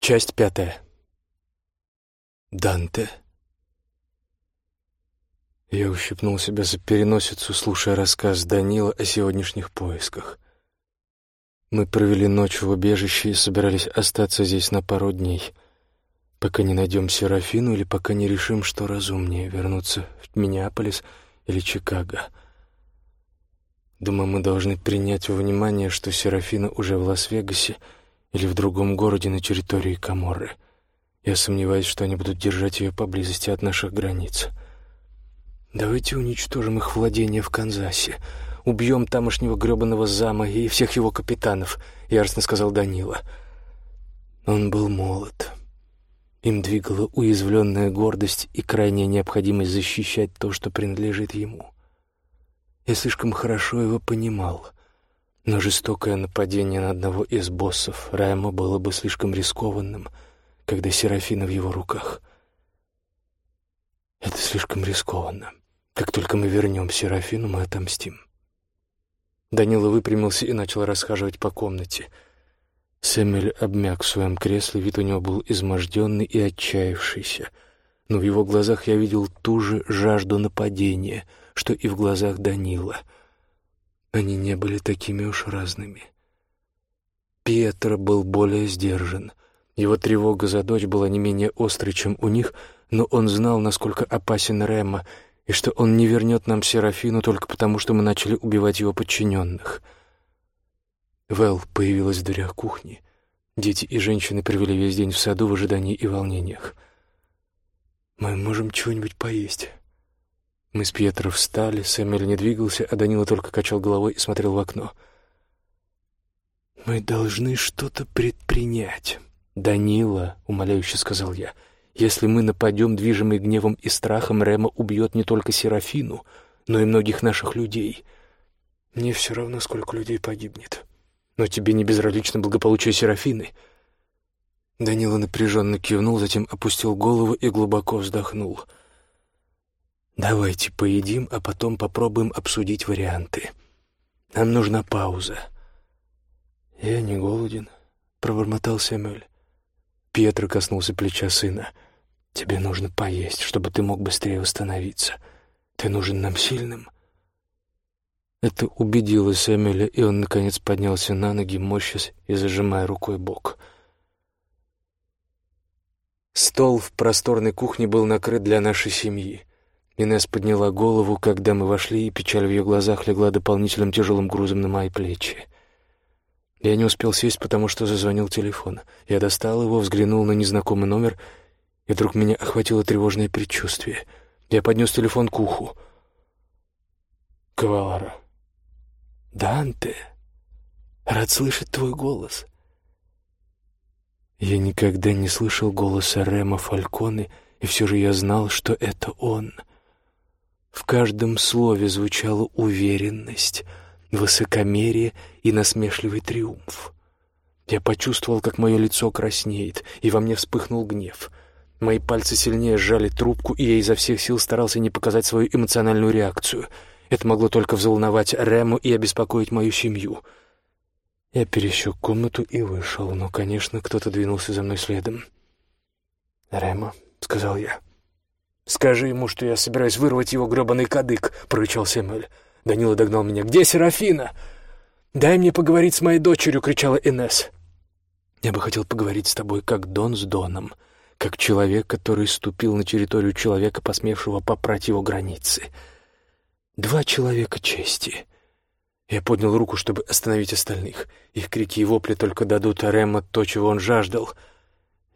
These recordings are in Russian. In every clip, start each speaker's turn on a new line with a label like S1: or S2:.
S1: Часть пятая. Данте. Я ущипнул себя за переносицу, слушая рассказ Данила о сегодняшних поисках. Мы провели ночь в убежище и собирались остаться здесь на пару дней, пока не найдем Серафину или пока не решим, что разумнее — вернуться в Миннеаполис или Чикаго. Думаю, мы должны принять во внимание, что Серафина уже в Лас-Вегасе — или в другом городе на территории Каморры. Я сомневаюсь, что они будут держать ее поблизости от наших границ. Давайте уничтожим их владения в Канзасе. Убьем тамошнего гребаного зама и всех его капитанов, яростно сказал Данила. Он был молод. Им двигала уязвленная гордость и крайняя необходимость защищать то, что принадлежит ему. Я слишком хорошо его понимал — но жестокое нападение на одного из боссов Райма было бы слишком рискованным, когда Серафина в его руках. Это слишком рискованно. Как только мы вернем Серафину, мы отомстим. Данила выпрямился и начал расхаживать по комнате. Сэмюэль обмяк в своем кресле, вид у него был изможденный и отчаявшийся. Но в его глазах я видел ту же жажду нападения, что и в глазах Данила — они не были такими уж разными. Пьетро был более сдержан. Его тревога за дочь была не менее острой, чем у них, но он знал, насколько опасен Рема, и что он не вернет нам Серафину только потому, что мы начали убивать его подчиненных. Вэл появилась в дверях кухни. Дети и женщины провели весь день в саду в ожидании и волнениях. «Мы можем чего-нибудь поесть». Мы с Пьетро встали, Сэмюэль не двигался, а Данила только качал головой и смотрел в окно. «Мы должны что-то предпринять». «Данила», — умоляюще сказал я, — «если мы нападем, движимый гневом и страхом, Рема убьет не только Серафину, но и многих наших людей. Мне все равно, сколько людей погибнет. Но тебе не безразлично благополучие Серафины». Данила напряженно кивнул, затем опустил голову и глубоко вздохнул — Давайте поедим, а потом попробуем обсудить варианты. Нам нужна пауза. Я не голоден, пробормотал Сэмюэль. Пьетро коснулся плеча сына. Тебе нужно поесть, чтобы ты мог быстрее восстановиться. Ты нужен нам сильным. Это убедило Сэмюэля, и он, наконец, поднялся на ноги, морщась и зажимая рукой бок. Стол в просторной кухне был накрыт для нашей семьи. Инесс подняла голову, когда мы вошли, и печаль в ее глазах легла дополнительным тяжелым грузом на мои плечи. Я не успел сесть, потому что зазвонил телефон. Я достал его, взглянул на незнакомый номер, и вдруг меня охватило тревожное предчувствие. Я поднес телефон к уху. «Кавалара». «Данте, рад слышать твой голос». Я никогда не слышал голоса Рема Фальконе, и все же я знал, что это он — в каждом слове звучала уверенность, высокомерие и насмешливый триумф. Я почувствовал, как мое лицо краснеет, и во мне вспыхнул гнев. Мои пальцы сильнее сжали трубку, и я изо всех сил старался не показать свою эмоциональную реакцию. Это могло только взволновать Рему и обеспокоить мою семью. Я пересек комнату и вышел, но, конечно, кто-то двинулся за мной следом. «Рема», — сказал я, — «Скажи ему, что я собираюсь вырвать его гребаный кадык», — прорычал Сэмюэль. Данила догнал меня. «Где Серафина?» «Дай мне поговорить с моей дочерью», — кричала Инесс. «Я бы хотел поговорить с тобой, как Дон с Доном, как человек, который ступил на территорию человека, посмевшего попрать его границы. Два человека чести». Я поднял руку, чтобы остановить остальных. Их крики и вопли только дадут Рема то, чего он жаждал.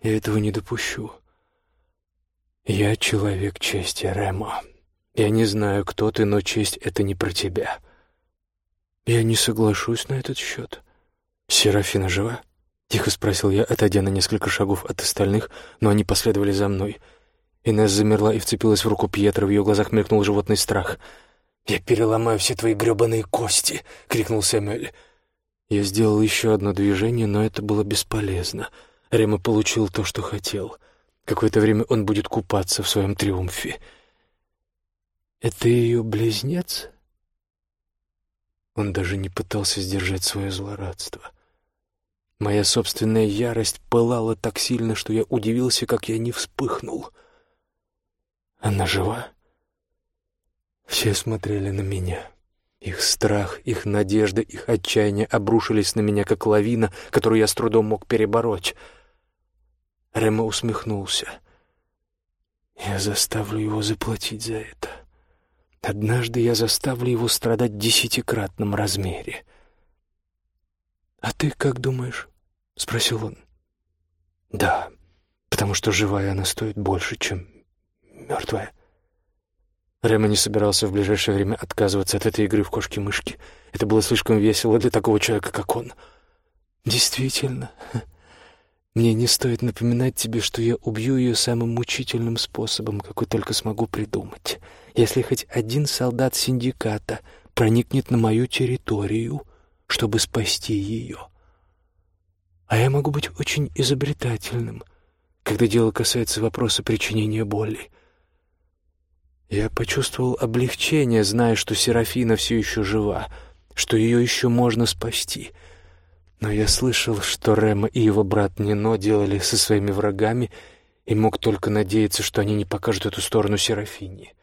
S1: Я этого не допущу. «Я человек чести, Ремо. Я не знаю, кто ты, но честь — это не про тебя. Я не соглашусь на этот счет. Серафина жива?» — тихо спросил я, отойдя на несколько шагов от остальных, но они последовали за мной. Инесс замерла и вцепилась в руку Пьетро, в ее глазах мелькнул животный страх. «Я переломаю все твои гребаные кости!» — крикнул Сэмюэль. Я сделал еще одно движение, но это было бесполезно. Рема получил то, что хотел — Какое-то время он будет купаться в своем триумфе. «Это ее близнец?» Он даже не пытался сдержать свое злорадство. Моя собственная ярость пылала так сильно, что я удивился, как я не вспыхнул. Она жива? Все смотрели на меня. Их страх, их надежда, их отчаяние обрушились на меня, как лавина, которую я с трудом мог перебороть. Рема усмехнулся. «Я заставлю его заплатить за это. Однажды я заставлю его страдать в десятикратном размере». «А ты как думаешь?» — спросил он. «Да, потому что живая она стоит больше, чем мертвая». Рема не собирался в ближайшее время отказываться от этой игры в кошки-мышки. Это было слишком весело для такого человека, как он. «Действительно. Мне не стоит напоминать тебе, что я убью ее самым мучительным способом, какой только смогу придумать. Если хоть один солдат синдиката проникнет на мою территорию, чтобы спасти ее. А я могу быть очень изобретательным, когда дело касается вопроса причинения боли». Я почувствовал облегчение, зная, что Серафина все еще жива, что ее еще можно спасти. Но я слышал, что Рема и его брат Нино делали со своими врагами, и мог только надеяться, что они не покажут эту сторону Серафине.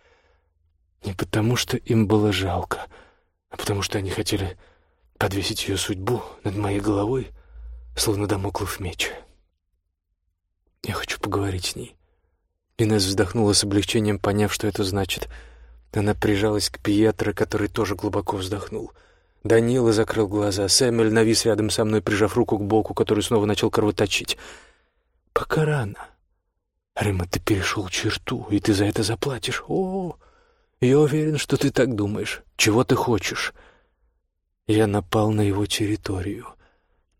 S1: Не потому, что им было жалко, а потому что они хотели подвесить ее судьбу над моей головой, словно домоклов меч. Я хочу поговорить с ней. Инесс вздохнула с облегчением, поняв, что это значит. Она прижалась к Пьетро, который тоже глубоко вздохнул. Данила закрыл глаза. Сэмюэль навис рядом со мной, прижав руку к боку, который снова начал кровоточить. «Пока рано. Рима, ты перешел черту, и ты за это заплатишь. О, я уверен, что ты так думаешь. Чего ты хочешь?» Я напал на его территорию.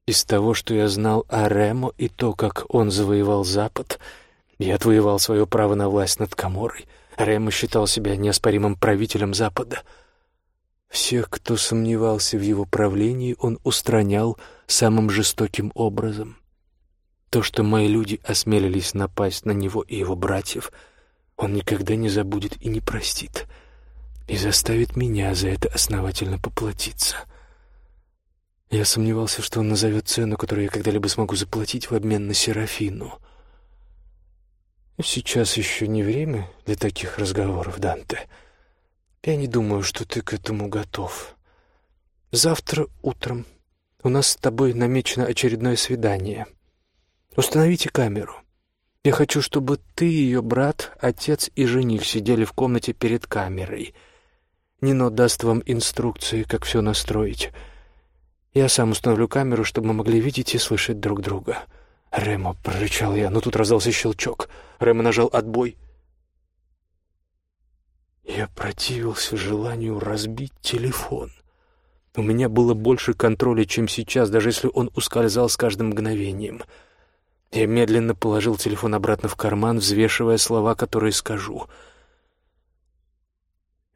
S1: Из того, что я знал о Ремо и то, как он завоевал Запад — я отвоевал свое право на власть над Каморой. Ремо считал себя неоспоримым правителем Запада. Всех, кто сомневался в его правлении, он устранял самым жестоким образом. То, что мои люди осмелились напасть на него и его братьев, он никогда не забудет и не простит, и заставит меня за это основательно поплатиться. Я сомневался, что он назовет цену, которую я когда-либо смогу заплатить в обмен на Серафину — «Сейчас еще не время для таких разговоров, Данте. Я не думаю, что ты к этому готов. Завтра утром у нас с тобой намечено очередное свидание. Установите камеру. Я хочу, чтобы ты, ее брат, отец и жених сидели в комнате перед камерой. Нино даст вам инструкции, как все настроить. Я сам установлю камеру, чтобы мы могли видеть и слышать друг друга». «Ремо!» — прорычал я, но тут раздался щелчок. Ремо нажал «отбой». Я противился желанию разбить телефон. У меня было больше контроля, чем сейчас, даже если он ускользал с каждым мгновением. Я медленно положил телефон обратно в карман, взвешивая слова, которые скажу.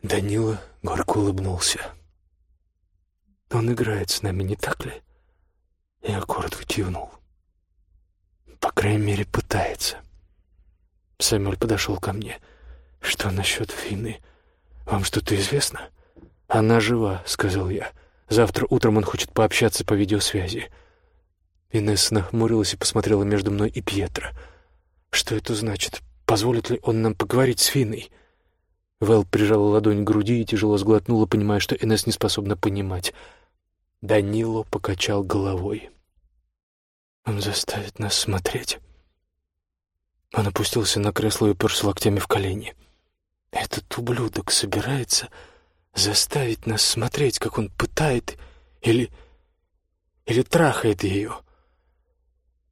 S1: Данила горько улыбнулся. «Он играет с нами, не так ли?» Я коротко кивнул. По крайней мере, пытается. Сэмюэль подошел ко мне. «Что насчет Фины? Вам что-то известно?» «Она жива», — сказал я. «Завтра утром он хочет пообщаться по видеосвязи». Инесса нахмурилась и посмотрела между мной и Пьетро. «Что это значит? Позволит ли он нам поговорить с Финой?» Вэл прижала ладонь к груди и тяжело сглотнула, понимая, что Инесс не способна понимать. Данило покачал головой. Он заставит нас смотреть. Он опустился на кресло и уперся локтями в колени. Этот ублюдок собирается заставить нас смотреть, как он пытает или... или трахает ее.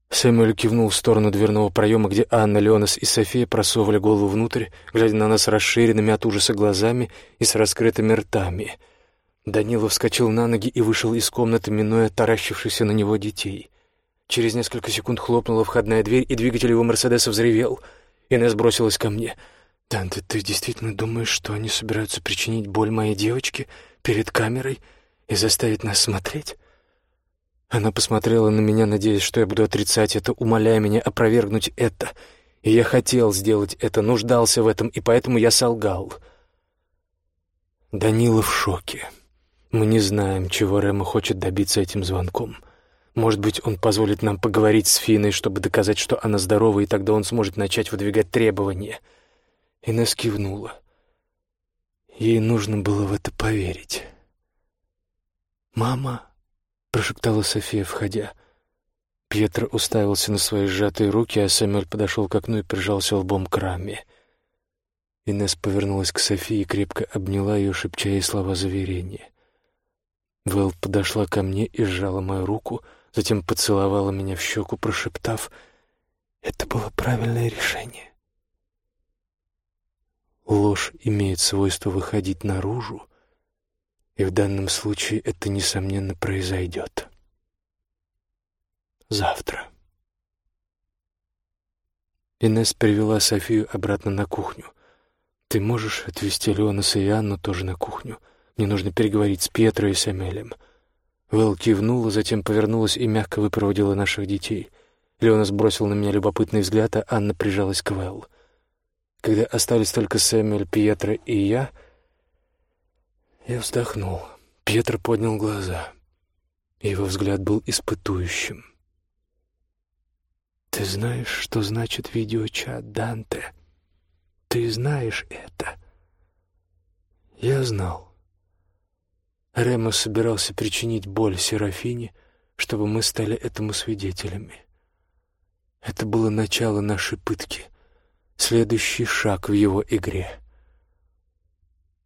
S1: Сэмюэль кивнул в сторону дверного проема, где Анна, Леонас и София просовывали голову внутрь, глядя на нас расширенными от ужаса глазами и с раскрытыми ртами. Данила вскочил на ноги и вышел из комнаты, минуя таращившихся на него детей. Через несколько секунд хлопнула входная дверь, и двигатель его «Мерседеса» взревел. Инесс бросилась ко мне. «Данте, ты действительно думаешь, что они собираются причинить боль моей девочке перед камерой и заставить нас смотреть?» Она посмотрела на меня, надеясь, что я буду отрицать это, умоляя меня опровергнуть это. И я хотел сделать это, нуждался в этом, и поэтому я солгал. Данила в шоке. Мы не знаем, чего Рема хочет добиться этим звонком. Может быть, он позволит нам поговорить с Финой, чтобы доказать, что она здорова, и тогда он сможет начать выдвигать требования. Инесс кивнула. Ей нужно было в это поверить. «Мама», — прошептала София, входя. Пьетро уставился на свои сжатые руки, а Сэмюэль подошел к окну и прижался лбом к раме. Инесс повернулась к Софии и крепко обняла ее, шепча ей слова заверения. Вэл подошла ко мне и сжала мою руку, затем поцеловала меня в щеку, прошептав «Это было правильное решение». Ложь имеет свойство выходить наружу, и в данном случае это, несомненно, произойдет. Завтра. Инесс привела Софию обратно на кухню. «Ты можешь отвезти Леонаса и Анну тоже на кухню? Мне нужно переговорить с Пьетро и Самелем». Вэл кивнула, затем повернулась и мягко выпроводила наших детей. Леонас бросил на меня любопытный взгляд, а Анна прижалась к Вэл. Когда остались только Сэмюэль, Пьетро и я, я вздохнул. Пьетро поднял глаза. Его взгляд был испытующим. «Ты знаешь, что значит видеочат, Данте? Ты знаешь это?» Я знал. Ремо собирался причинить боль Серафине, чтобы мы стали этому свидетелями. Это было начало нашей пытки, следующий шаг в его игре.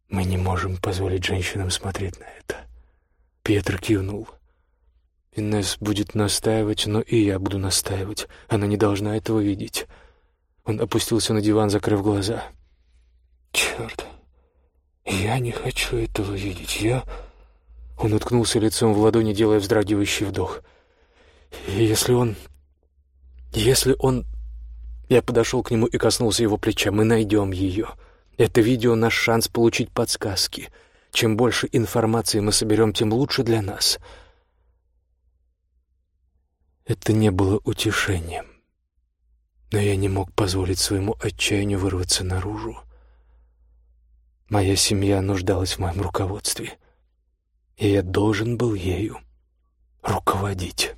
S1: Мы не можем позволить женщинам смотреть на это. Петр кивнул. Инесс будет настаивать, но и я буду настаивать. Она не должна этого видеть. Он опустился на диван, закрыв глаза. Черт, я не хочу этого видеть. Я... Он уткнулся лицом в ладони, делая вздрагивающий вдох. Если он... Если он... Я подошел к нему и коснулся его плеча. Мы найдем ее. Это видео — наш шанс получить подсказки. Чем больше информации мы соберем, тем лучше для нас. Это не было утешением. Но я не мог позволить своему отчаянию вырваться наружу. Моя семья нуждалась в моем руководстве, и я должен был ею руководить.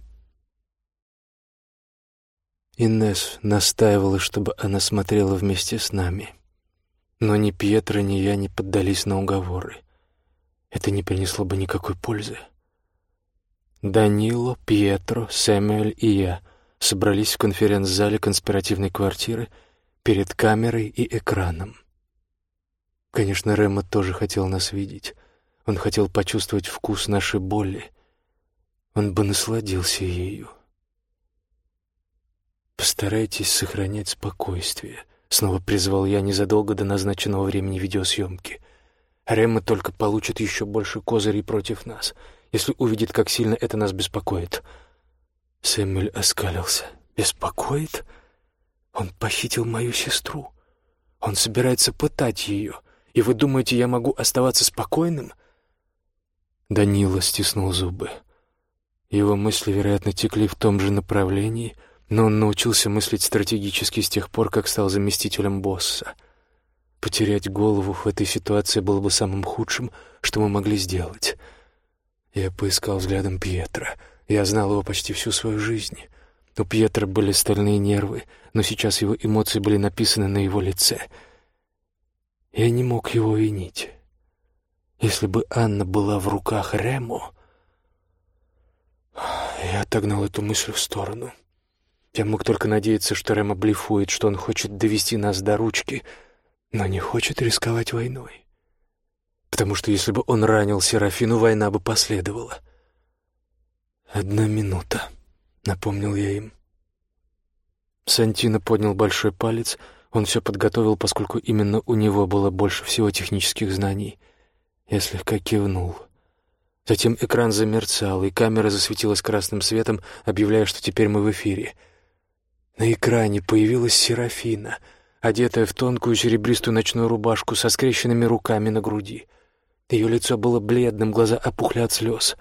S1: Инесс настаивала, чтобы она смотрела вместе с нами — но ни Пьетро, ни я не поддались на уговоры. Это не принесло бы никакой пользы. Данило, Пьетро, Сэмюэль и я собрались в конференц-зале конспиративной квартиры перед камерой и экраном. Конечно, Рема тоже хотел нас видеть. Он хотел почувствовать вкус нашей боли. Он бы насладился ею. Постарайтесь сохранять спокойствие. Снова призвал я незадолго до назначенного времени видеосъемки. Ремма только получит еще больше козырей против нас, если увидит, как сильно это нас беспокоит. Сэмюэль оскалился. «Беспокоит? Он похитил мою сестру. Он собирается пытать ее. И вы думаете, я могу оставаться спокойным?» Данила стиснул зубы. Его мысли, вероятно, текли в том же направлении — но он научился мыслить стратегически с тех пор, как стал заместителем босса. Потерять голову в этой ситуации было бы самым худшим, что мы могли сделать. Я поискал взглядом Пьетра. Я знал его почти всю свою жизнь. У Пьетра были стальные нервы, но сейчас его эмоции были написаны на его лице. Я не мог его винить. Если бы Анна была в руках Рему... Я отогнал эту мысль в сторону. Я мог только надеяться, что Рема блефует, что он хочет довести нас до ручки, но не хочет рисковать войной. Потому что если бы он ранил Серафину, война бы последовала. «Одна минута», — напомнил я им. Сантино поднял большой палец. Он все подготовил, поскольку именно у него было больше всего технических знаний. Я слегка кивнул. Затем экран замерцал, и камера засветилась красным светом, объявляя, что теперь мы в эфире — на экране появилась Серафина, одетая в тонкую серебристую ночную рубашку со скрещенными руками на груди. Ее лицо было бледным, глаза опухли от слез.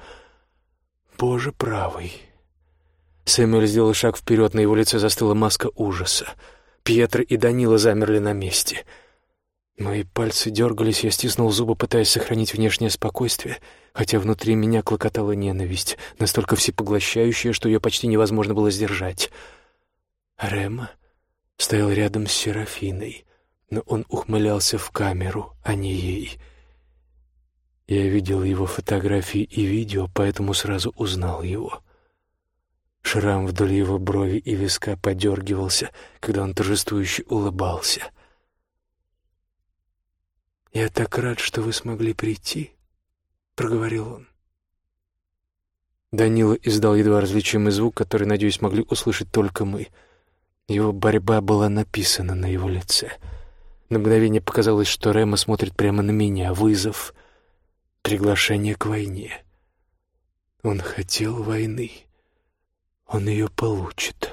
S1: «Боже правый!» Сэмюэль сделал шаг вперед, на его лице застыла маска ужаса. Пьетро и Данила замерли на месте. Мои пальцы дергались, я стиснул зубы, пытаясь сохранить внешнее спокойствие, хотя внутри меня клокотала ненависть, настолько всепоглощающая, что ее почти невозможно было сдержать. Рема стоял рядом с Серафиной, но он ухмылялся в камеру, а не ей. Я видел его фотографии и видео, поэтому сразу узнал его. Шрам вдоль его брови и виска подергивался, когда он торжествующе улыбался — «Я так рад, что вы смогли прийти», — проговорил он. Данила издал едва различимый звук, который, надеюсь, могли услышать только мы. Его борьба была написана на его лице. На мгновение показалось, что Рема смотрит прямо на меня. Вызов, приглашение к войне. Он хотел войны. Он ее получит.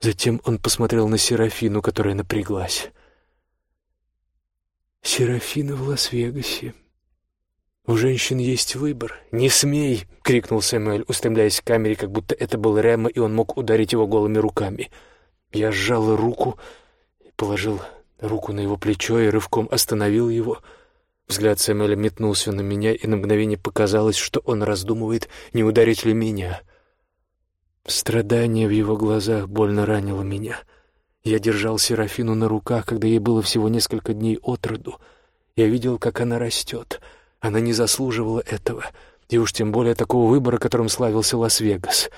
S1: Затем он посмотрел на Серафину, которая напряглась. Серафина в Лас-Вегасе. У женщин есть выбор. «Не смей!» — крикнул Сэмюэль, устремляясь к камере, как будто это был Рема, и он мог ударить его голыми руками. Я сжал руку, положил руку на его плечо и рывком остановил его. Взгляд Сэмюэля метнулся на меня, и на мгновение показалось, что он раздумывает, не ударить ли меня. Страдание в его глазах больно ранило меня — я держал Серафину на руках, когда ей было всего несколько дней от роду. Я видел, как она растет. Она не заслуживала этого, и уж тем более такого выбора, которым славился Лас-Вегас.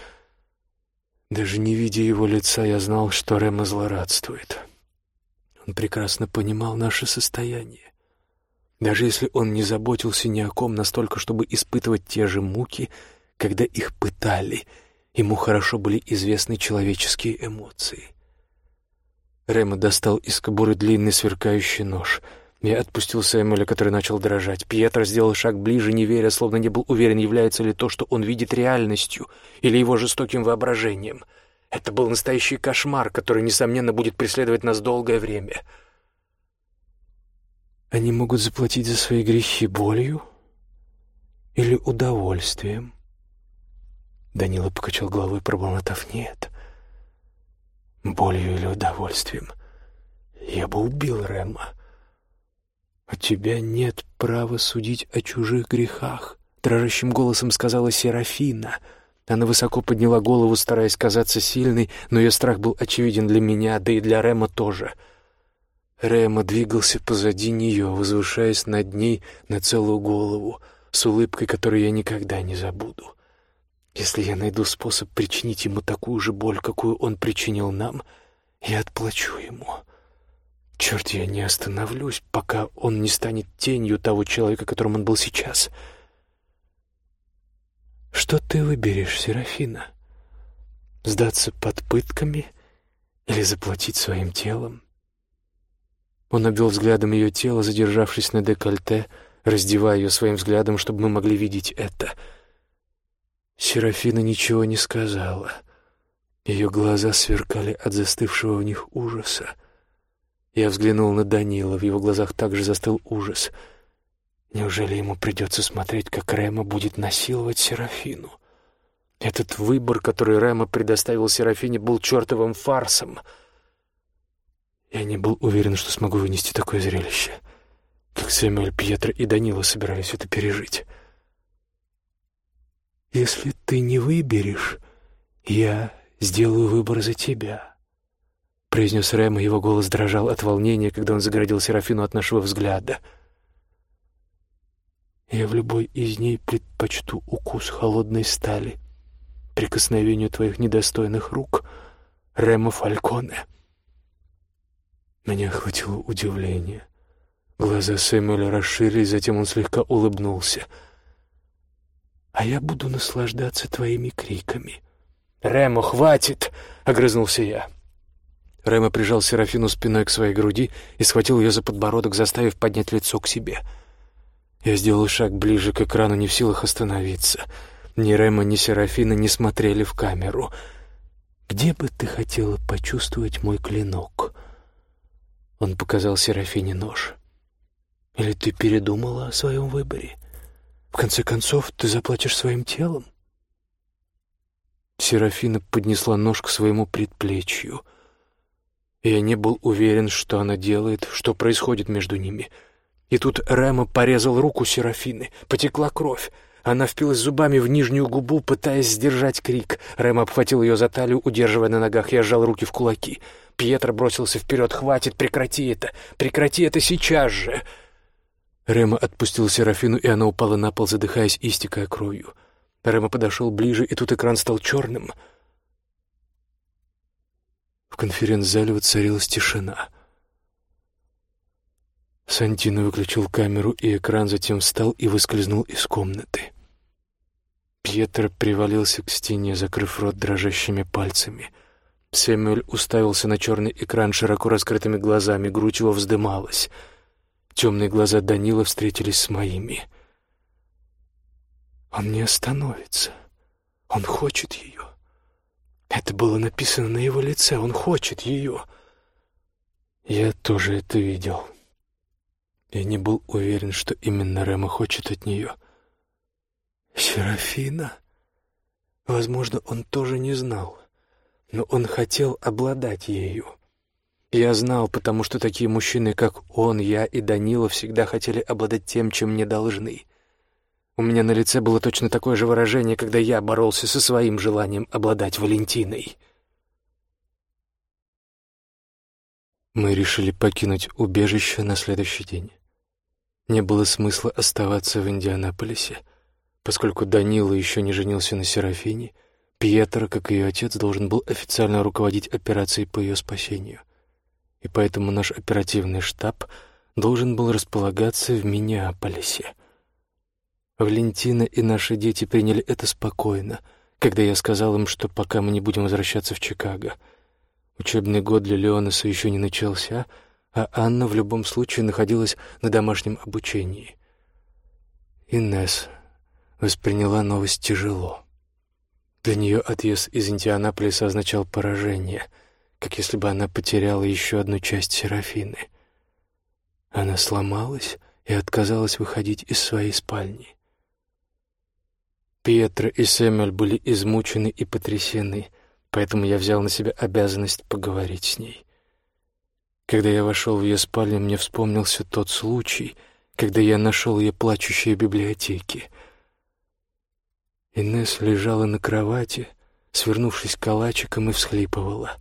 S1: Даже не видя его лица, я знал, что Рема злорадствует. Он прекрасно понимал наше состояние. Даже если он не заботился ни о ком настолько, чтобы испытывать те же муки, когда их пытали, ему хорошо были известны человеческие эмоции. Рэма достал из кобуры длинный сверкающий нож. Я отпустил Сэмюэля, который начал дрожать. Пьетро сделал шаг ближе, не веря, словно не был уверен, является ли то, что он видит реальностью или его жестоким воображением. Это был настоящий кошмар, который, несомненно, будет преследовать нас долгое время. Они могут заплатить за свои грехи болью или удовольствием. Данила покачал головой, пробормотав «нет» болью или удовольствием. Я бы убил Рема. «У тебя нет права судить о чужих грехах», — дрожащим голосом сказала Серафина. Она высоко подняла голову, стараясь казаться сильной, но ее страх был очевиден для меня, да и для Рема тоже. Рема двигался позади нее, возвышаясь над ней на целую голову, с улыбкой, которую я никогда не забуду. Если я найду способ причинить ему такую же боль, какую он причинил нам, я отплачу ему. Черт, я не остановлюсь, пока он не станет тенью того человека, которым он был сейчас. Что ты выберешь, Серафина? Сдаться под пытками или заплатить своим телом? Он обвел взглядом ее тело, задержавшись на декольте, раздевая ее своим взглядом, чтобы мы могли видеть это — Серафина ничего не сказала. Ее глаза сверкали от застывшего в них ужаса. Я взглянул на Данила, в его глазах также застыл ужас. Неужели ему придется смотреть, как Рема будет насиловать Серафину? Этот выбор, который Рема предоставил Серафине, был чертовым фарсом. Я не был уверен, что смогу вынести такое зрелище. Как Сэмюэль, Пьетро и Данила собирались это пережить. «Если ты не выберешь, я сделаю выбор за тебя», — произнес Рэм, и его голос дрожал от волнения, когда он загородил Серафину от нашего взгляда. «Я в любой из ней предпочту укус холодной стали, прикосновению твоих недостойных рук, Рема Фальконе». Меня охватило удивление. Глаза Сэмюэля расширились, затем он слегка улыбнулся — а я буду наслаждаться твоими криками». «Ремо, хватит!» — огрызнулся я. Ремо прижал Серафину спиной к своей груди и схватил ее за подбородок, заставив поднять лицо к себе. Я сделал шаг ближе к экрану, не в силах остановиться. Ни Ремо, ни Серафина не смотрели в камеру. «Где бы ты хотела почувствовать мой клинок?» Он показал Серафине нож. «Или ты передумала о своем выборе?» В конце концов, ты заплатишь своим телом. Серафина поднесла нож к своему предплечью. Я не был уверен, что она делает, что происходит между ними. И тут Рема порезал руку Серафины, потекла кровь. Она впилась зубами в нижнюю губу, пытаясь сдержать крик. Рэм обхватил ее за талию, удерживая на ногах. Я сжал руки в кулаки. Пьетро бросился вперед. «Хватит, прекрати это! Прекрати это сейчас же!» Рема отпустил Серафину, и она упала на пол, задыхаясь истекая кровью. Рема подошел ближе, и тут экран стал черным. В конференц-зале воцарилась тишина. Сантино выключил камеру, и экран затем встал и выскользнул из комнаты. Пьетро привалился к стене, закрыв рот дрожащими пальцами. Сэмюэль уставился на черный экран широко раскрытыми глазами, грудь его вздымалась. Темные глаза Данила встретились с моими. Он не остановится. Он хочет ее. Это было написано на его лице. Он хочет ее. Я тоже это видел. Я не был уверен, что именно Рема хочет от нее — Серафина? Возможно, он тоже не знал, но он хотел обладать ею. Я знал, потому что такие мужчины, как он, я и Данила, всегда хотели обладать тем, чем не должны. У меня на лице было точно такое же выражение, когда я боролся со своим желанием обладать Валентиной. Мы решили покинуть убежище на следующий день. Не было смысла оставаться в Индианаполисе — Поскольку Данила еще не женился на Серафине, Пьетро, как ее отец, должен был официально руководить операцией по ее спасению. И поэтому наш оперативный штаб должен был располагаться в Миннеаполисе. Валентина и наши дети приняли это спокойно, когда я сказал им, что пока мы не будем возвращаться в Чикаго. Учебный год для Леонаса еще не начался, а Анна в любом случае находилась на домашнем обучении. Инесс восприняла новость тяжело. Для нее отъезд из Индианаполиса означал поражение, как если бы она потеряла еще одну часть Серафины. Она сломалась и отказалась выходить из своей спальни. Пьетро и Сэмюэль были измучены и потрясены, поэтому я взял на себя обязанность поговорить с ней. Когда я вошел в ее спальню, мне вспомнился тот случай, когда я нашел ее плачущей в библиотеке — Инесс лежала на кровати, свернувшись калачиком и всхлипывала.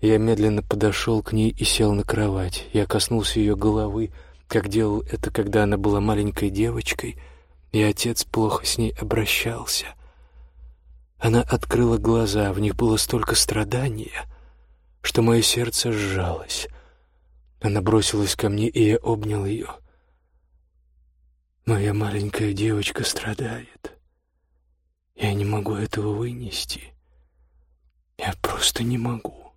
S1: Я медленно подошел к ней и сел на кровать. Я коснулся ее головы, как делал это, когда она была маленькой девочкой, и отец плохо с ней обращался. Она открыла глаза, в них было столько страдания, что мое сердце сжалось. Она бросилась ко мне, и я обнял ее. «Моя маленькая девочка страдает». Я не могу этого вынести. Я просто не могу.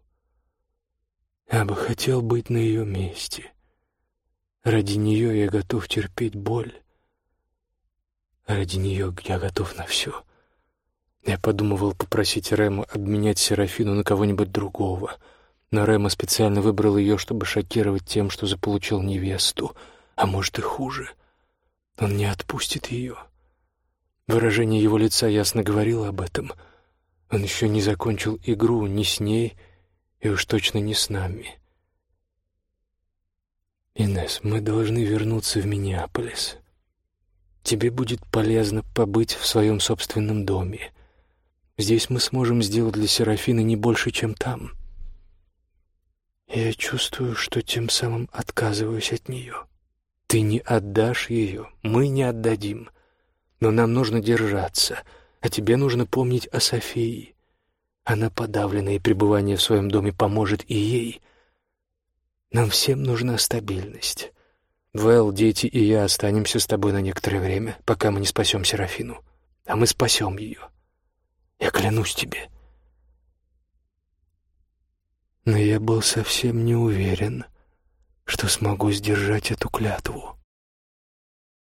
S1: Я бы хотел быть на ее месте. Ради нее я готов терпеть боль. Ради нее я готов на все. Я подумывал попросить Рема обменять Серафину на кого-нибудь другого, но Рема специально выбрал ее, чтобы шокировать тем, что заполучил невесту, а может и хуже. Он не отпустит ее. Выражение его лица ясно говорило об этом. Он еще не закончил игру ни с ней и уж точно не с нами. «Инесс, мы должны вернуться в Миннеаполис. Тебе будет полезно побыть в своем собственном доме. Здесь мы сможем сделать для Серафины не больше, чем там. Я чувствую, что тем самым отказываюсь от нее. Ты не отдашь ее, мы не отдадим». Но нам нужно держаться, а тебе нужно помнить о Софии. Она подавлена, и пребывание в своем доме поможет и ей. Нам всем нужна стабильность. Вэл, дети и я останемся с тобой на некоторое время, пока мы не спасем Серафину. А мы спасем ее. Я клянусь тебе. Но я был совсем не уверен, что смогу сдержать эту клятву.